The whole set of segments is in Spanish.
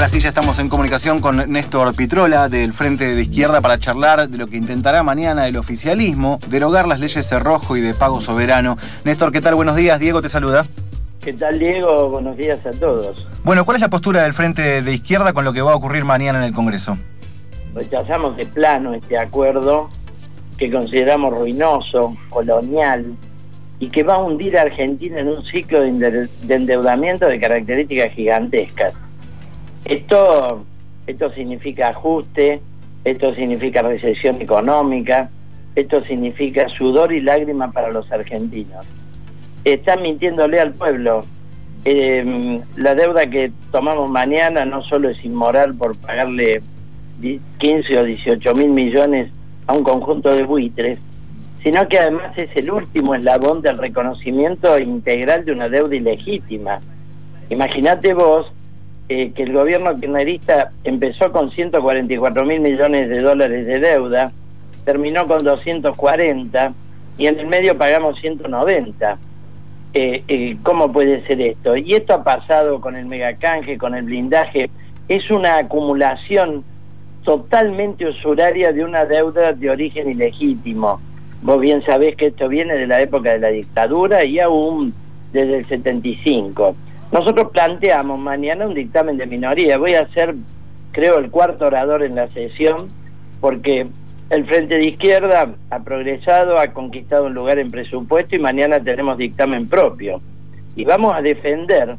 Ahora sí, ya estamos en comunicación con Néstor Pitrola del Frente de Izquierda para charlar de lo que intentará mañana el oficialismo, derogar las leyes de rojo y de pago soberano. Néstor, ¿qué tal? Buenos días. Diego te saluda. ¿Qué tal, Diego? Buenos días a todos. Bueno, ¿cuál es la postura del Frente de Izquierda con lo que va a ocurrir mañana en el Congreso? Rechazamos de plano este acuerdo que consideramos ruinoso, colonial, y que va a hundir a Argentina en un ciclo de endeudamiento de características gigantescas. Esto, esto significa ajuste, esto significa recesión económica, esto significa sudor y lágrima para los argentinos. Están mintiéndole al pueblo. Eh, la deuda que tomamos mañana no solo es inmoral por pagarle 15 o 18 mil millones a un conjunto de buitres, sino que además es el último eslabón del reconocimiento integral de una deuda ilegítima. Imagínate vos eh, que el gobierno kirchnerista empezó con 144 mil millones de dólares de deuda, terminó con 240 y en el medio pagamos 190. Eh, eh, ¿Cómo puede ser esto? Y esto ha pasado con el megacanje, con el blindaje. Es una acumulación totalmente usuraria de una deuda de origen ilegítimo. Vos bien sabés que esto viene de la época de la dictadura y aún desde el 75. Nosotros planteamos mañana un dictamen de minoría. Voy a ser, creo, el cuarto orador en la sesión, porque el Frente de Izquierda ha progresado, ha conquistado un lugar en presupuesto y mañana tenemos dictamen propio. Y vamos a defender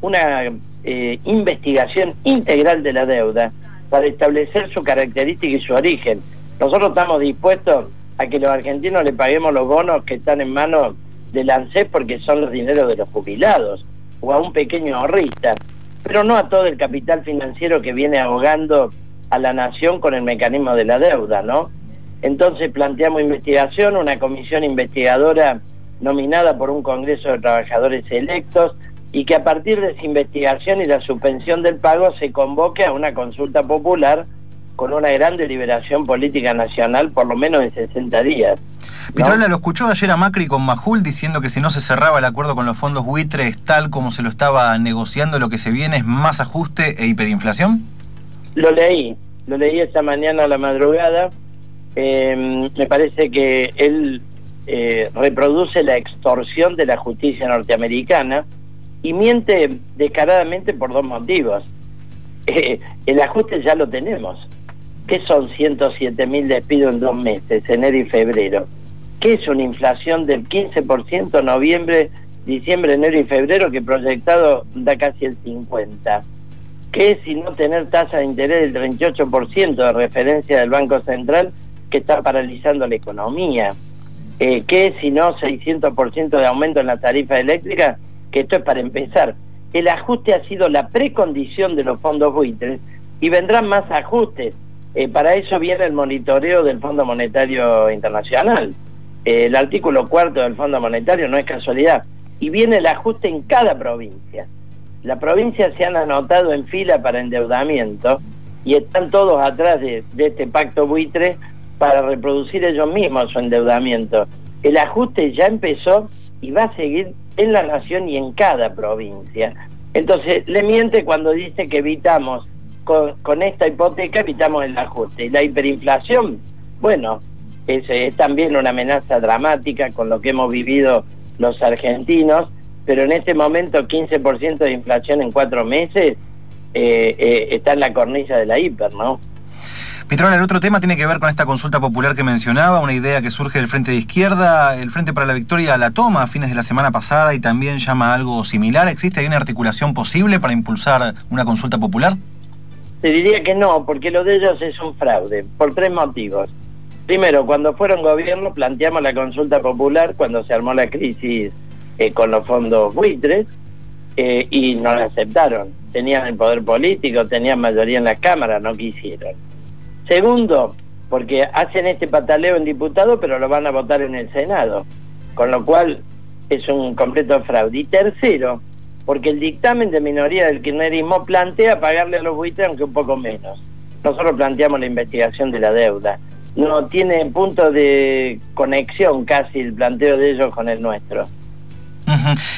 una eh, investigación integral de la deuda para establecer su característica y su origen. Nosotros estamos dispuestos a que los argentinos le paguemos los bonos que están en manos del ANSES porque son los dineros de los jubilados o a un pequeño ahorrista, pero no a todo el capital financiero que viene ahogando a la nación con el mecanismo de la deuda, ¿no? Entonces planteamos investigación, una comisión investigadora nominada por un Congreso de Trabajadores electos y que a partir de esa investigación y la suspensión del pago se convoque a una consulta popular con una gran deliberación política nacional por lo menos en 60 días. Pitrola lo escuchó ayer a Macri con Majul diciendo que si no se cerraba el acuerdo con los fondos buitres tal como se lo estaba negociando, lo que se viene es más ajuste e hiperinflación. Lo leí, lo leí esta mañana a la madrugada. Em, me parece que él eh, reproduce la extorsión de la justicia norteamericana y miente descaradamente por dos motivos. Eh, el ajuste ya lo tenemos. ¿Qué son 107 mil despidos en dos meses, enero y febrero? ¿Qué es una inflación del 15% noviembre, diciembre, enero y febrero que proyectado da casi el 50%? ¿Qué es si no tener tasa de interés del 38% de referencia del Banco Central que está paralizando la economía? Eh, ¿Qué es si no 600% de aumento en la tarifa eléctrica? Que esto es para empezar. El ajuste ha sido la precondición de los fondos buitres y vendrán más ajustes. Eh, para eso viene el monitoreo del Fondo Monetario Internacional. El artículo cuarto del Fondo Monetario no es casualidad. Y viene el ajuste en cada provincia. Las provincias se han anotado en fila para endeudamiento y están todos atrás de, este pacto buitre para reproducir ellos mismos su endeudamiento. El ajuste ya empezó y va a seguir en la nación y en cada provincia. Entonces, le miente cuando dice que evitamos, con, esta hipoteca, evitamos el ajuste. Y la hiperinflación, bueno, es, es también una amenaza dramática con lo que hemos vivido los argentinos, pero en este momento 15% de inflación en cuatro meses eh, eh, está en la cornisa de la hiper, ¿no? Pitrón, el otro tema tiene que ver con esta consulta popular que mencionaba, una idea que surge del Frente de Izquierda. El Frente para la Victoria la toma a fines de la semana pasada y también llama algo similar. ¿Existe ahí una articulación posible para impulsar una consulta popular? Te diría que no, porque lo de ellos es un fraude, por tres motivos. Primero, cuando fueron gobierno planteamos la consulta popular cuando se armó la crisis eh, con los fondos buitres eh, y no la aceptaron. Tenían el poder político, tenían mayoría en la Cámara, no quisieron. Segundo, porque hacen este pataleo en diputado, pero lo van a votar en el Senado, con lo cual es un completo fraude. Y tercero, porque el dictamen de minoría del kirchnerismo plantea pagarle a los buitres, aunque un poco menos. Nosotros planteamos la investigación de la deuda. No tiene punto de conexión casi el planteo de ellos con el nuestro.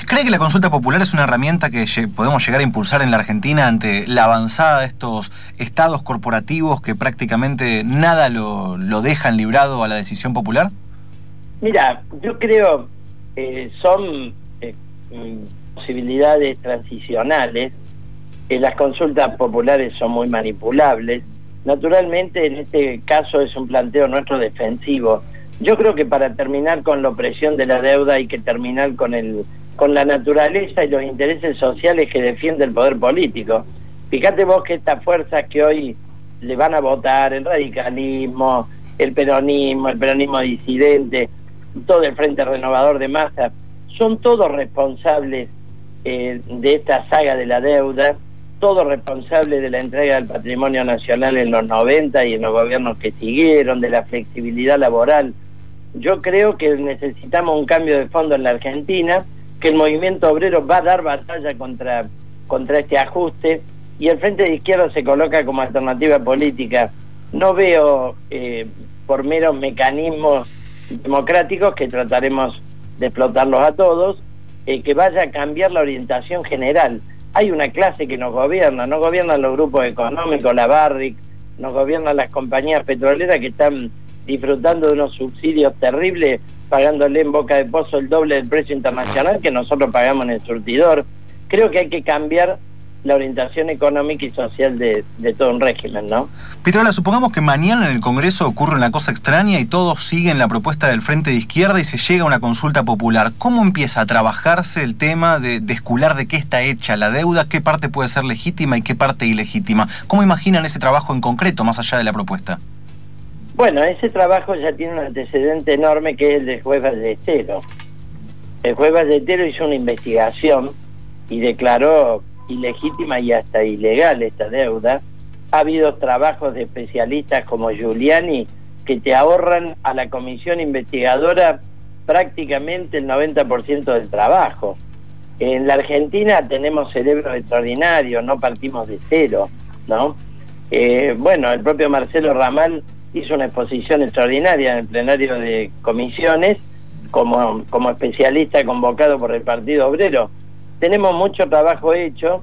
¿Cree que la consulta popular es una herramienta que podemos llegar a impulsar en la Argentina ante la avanzada de estos estados corporativos que prácticamente nada lo, dejan librado a la decisión popular? Mira, yo creo que son eh, mm, posibilidades transicionales. que las consultas populares son muy manipulables. Naturalmente, en este caso es un planteo nuestro defensivo yo creo que para terminar con la opresión de la deuda hay que terminar con el con la naturaleza y los intereses sociales que defiende el poder político. Fíjate vos que estas fuerzas que hoy le van a votar, el radicalismo, el peronismo, el peronismo disidente, todo el Frente Renovador de Masa, son todos responsables eh, de esta saga de la deuda, todos responsables de la entrega del patrimonio nacional en los 90 y en los gobiernos que siguieron, de la flexibilidad laboral yo creo que necesitamos un cambio de fondo en la Argentina, que el movimiento obrero va a dar batalla contra, contra este ajuste y el Frente de Izquierda se coloca como alternativa política. No veo eh, por meros mecanismos democráticos que trataremos de explotarlos a todos, eh, que vaya a cambiar la orientación general. Hay una clase que nos gobierna, no gobiernan los grupos económicos, la Barrick, nos gobiernan las compañías petroleras que están disfrutando de unos subsidios terribles, pagándole en boca de pozo el doble del precio internacional que nosotros pagamos en el surtidor. Creo que hay que cambiar la orientación económica y social de, todo un régimen, ¿no? Pitrola, supongamos que mañana en el Congreso ocurre una cosa extraña y todos siguen la propuesta del Frente de Izquierda y se llega a una consulta popular. ¿Cómo empieza a trabajarse el tema de descular de qué está hecha la deuda, qué parte puede ser legítima y qué parte ilegítima? ¿Cómo imaginan ese trabajo en concreto, más allá de la propuesta? Bueno, ese trabajo ya tiene un antecedente enorme que es el del juez Ballestero. El juez Ballestero hizo una investigación y declaró ilegítima y hasta ilegal esta deuda. Ha habido trabajos de especialistas como Giuliani que te ahorran a la comisión investigadora prácticamente el 90% del trabajo. En la Argentina tenemos cerebros extraordinarios, no partimos de cero, ¿no? Eh, bueno, el propio Marcelo Ramal hizo una exposición extraordinaria en el plenario de comisiones como, como especialista convocado por el Partido Obrero. Tenemos mucho trabajo hecho.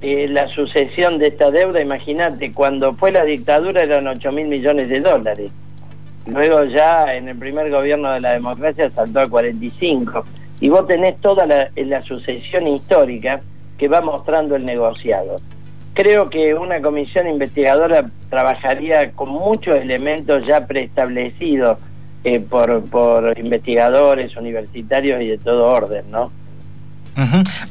Eh, la sucesión de esta deuda, imagínate, cuando fue la dictadura eran 8 mil millones de dólares. Luego ya en el primer gobierno de la democracia saltó a 45. Y vos tenés toda la, la sucesión histórica que va mostrando el negociado. Creo que una comisión investigadora trabajaría con muchos elementos ya preestablecidos eh, por, por investigadores universitarios y de todo orden, ¿no?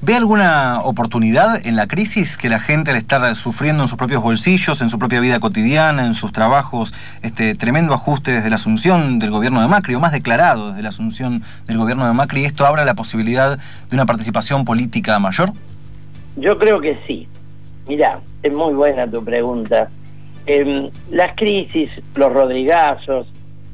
¿Ve alguna oportunidad en la crisis que la gente al estar sufriendo en sus propios bolsillos, en su propia vida cotidiana, en sus trabajos, este tremendo ajuste desde la asunción del gobierno de Macri, o más declarado desde la asunción del gobierno de Macri, esto abra la posibilidad de una participación política mayor? Yo creo que sí. Mira, es muy buena tu pregunta. Em, las crisis, los rodrigazos,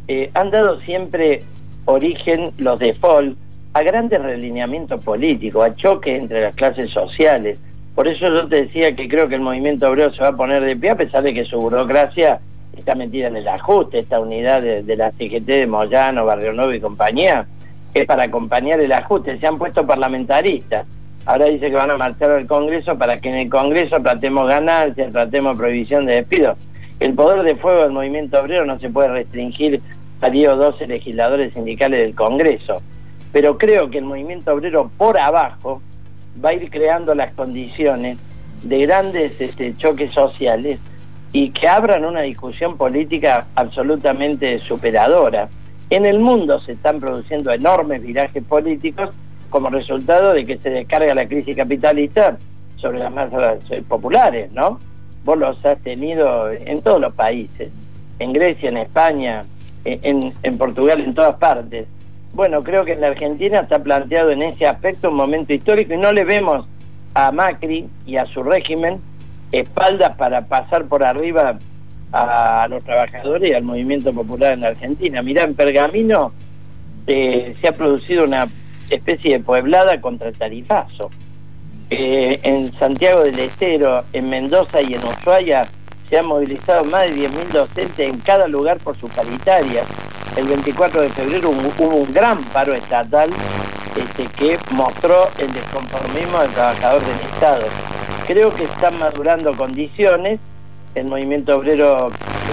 eh, han dado siempre origen, los default, a grandes relineamientos políticos, a choques entre las clases sociales. Por eso yo te decía que creo que el movimiento obrero se va a poner de pie, a pesar de que su burocracia está metida en el ajuste, esta unidad de, de la CGT de Moyano, Barrio Nuevo y compañía, es para acompañar el ajuste. Se han puesto parlamentaristas Ahora dice que van a marchar al Congreso para que en el Congreso tratemos ganancias, tratemos prohibición de despido. El poder de fuego del movimiento obrero no se puede restringir a 10 o 12 legisladores sindicales del Congreso. Pero creo que el movimiento obrero por abajo va a ir creando las condiciones de grandes este, choques sociales y que abran una discusión política absolutamente superadora. En el mundo se están produciendo enormes virajes políticos como resultado de que se descarga la crisis capitalista sobre las masas eh, populares, ¿no? Vos los has tenido en todos los países, en Grecia, en España, en, en Portugal, en todas partes. Bueno, creo que en la Argentina está planteado en ese aspecto un momento histórico y no le vemos a Macri y a su régimen espaldas para pasar por arriba a los trabajadores y al movimiento popular en la Argentina. Mirá, en Pergamino eh, se ha producido una especie de pueblada contra el tarifazo. Eh, en Santiago del Estero, en Mendoza y en Ushuaia se han movilizado más de 10.000 docentes en cada lugar por su paritaria. El 24 de febrero hubo un gran paro estatal este, que mostró el desconformismo del trabajador del Estado. Creo que están madurando condiciones, el movimiento obrero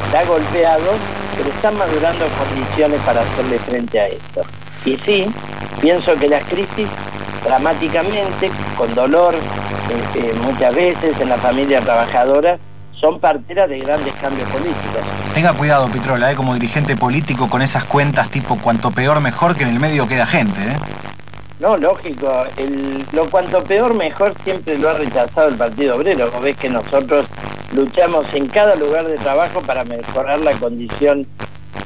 está golpeado, pero están madurando condiciones para hacerle frente a esto. Y sí, pienso que la crisis dramáticamente, con dolor, eh, muchas veces en la familia trabajadora, son parteras de grandes cambios políticos. Tenga cuidado, Pitrola, ¿eh? como dirigente político con esas cuentas tipo cuanto peor mejor que en el medio queda gente. ¿eh? No, lógico. El, lo cuanto peor mejor siempre lo ha rechazado el Partido Obrero. Como ves que nosotros luchamos en cada lugar de trabajo para mejorar la condición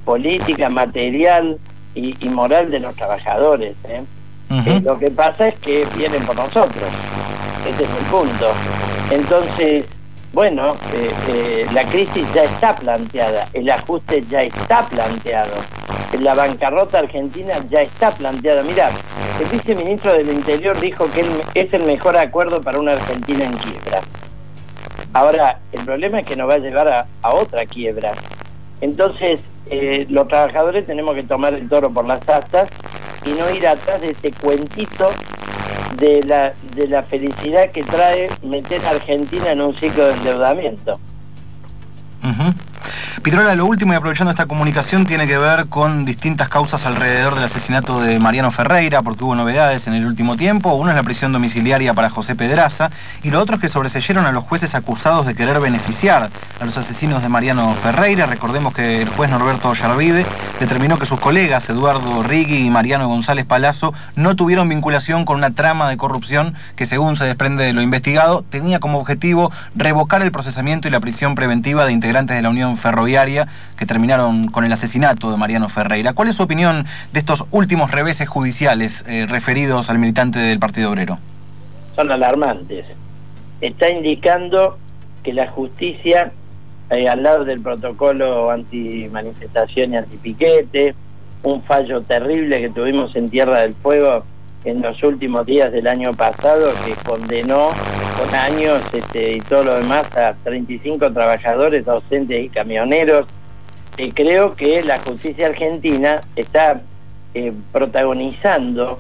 política, material y, moral de los trabajadores. ¿eh? Eh, lo que pasa es que vienen por nosotros. Ese es el punto. Entonces, bueno, eh, eh, la crisis ya está planteada, el ajuste ya está planteado, la bancarrota argentina ya está planteada. Mira, el viceministro del Interior dijo que es el mejor acuerdo para una Argentina en quiebra. Ahora, el problema es que nos va a llevar a, otra quiebra. Entonces, eh, los trabajadores tenemos que tomar el toro por las astas y no ir atrás de este cuentito de la, de la felicidad que trae meter a Argentina en un ciclo de endeudamiento. Pitrola, lo último y aprovechando esta comunicación tiene que ver con distintas causas alrededor del asesinato de Mariano Ferreira, porque hubo novedades en el último tiempo. Uno es la prisión domiciliaria para José Pedraza y lo otro es que sobreseyeron a los jueces acusados de querer beneficiar a los asesinos de Mariano Ferreira. Recordemos que el juez Norberto Yarvide determinó que sus colegas Eduardo Rigui y Mariano González Palazzo no tuvieron vinculación con una trama de corrupción que, según se desprende de lo investigado, tenía como objetivo revocar el procesamiento y la prisión preventiva de integrantes de la Unión Ferroviaria que terminaron con el asesinato de Mariano Ferreira. ¿Cuál es su opinión de estos últimos reveses judiciales eh, referidos al militante del Partido Obrero? Son alarmantes. Está indicando que la justicia, eh, al lado del protocolo anti-manifestación y anti-piquete, un fallo terrible que tuvimos en Tierra del Fuego en los últimos días del año pasado, que condenó con años este, y todo lo demás a 35 trabajadores, docentes y camioneros. y creo que la justicia argentina está eh, protagonizando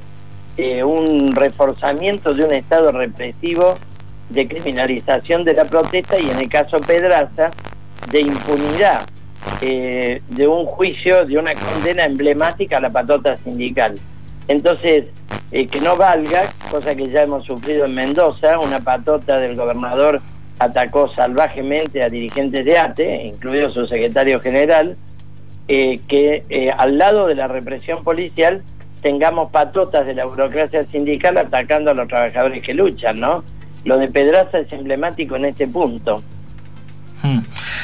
eh, un reforzamiento de un Estado represivo de criminalización de la protesta y en el caso Pedraza de impunidad eh, de un juicio, de una condena emblemática a la patota sindical. Entonces, eh, que no valga, cosa que ya hemos sufrido en Mendoza, una patota del gobernador atacó salvajemente a dirigentes de ATE, incluido su secretario general, eh, que eh, al lado de la represión policial tengamos patotas de la burocracia sindical atacando a los trabajadores que luchan, ¿no? Lo de Pedraza es emblemático en este punto.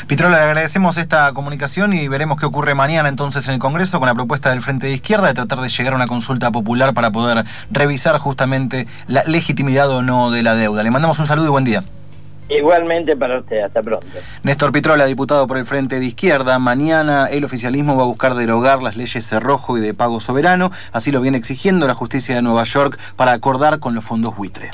Pitrola, le agradecemos esta comunicación y veremos qué ocurre mañana entonces en el Congreso con la propuesta del Frente de Izquierda de tratar de llegar a una consulta popular para poder revisar justamente la legitimidad o no de la deuda. Le mandamos un saludo y buen día. Igualmente para usted, hasta pronto. Néstor Pitrola, diputado por el Frente de Izquierda. Mañana el oficialismo va a buscar derogar las leyes cerrojo y de pago soberano. Así lo viene exigiendo la justicia de Nueva York para acordar con los fondos buitre.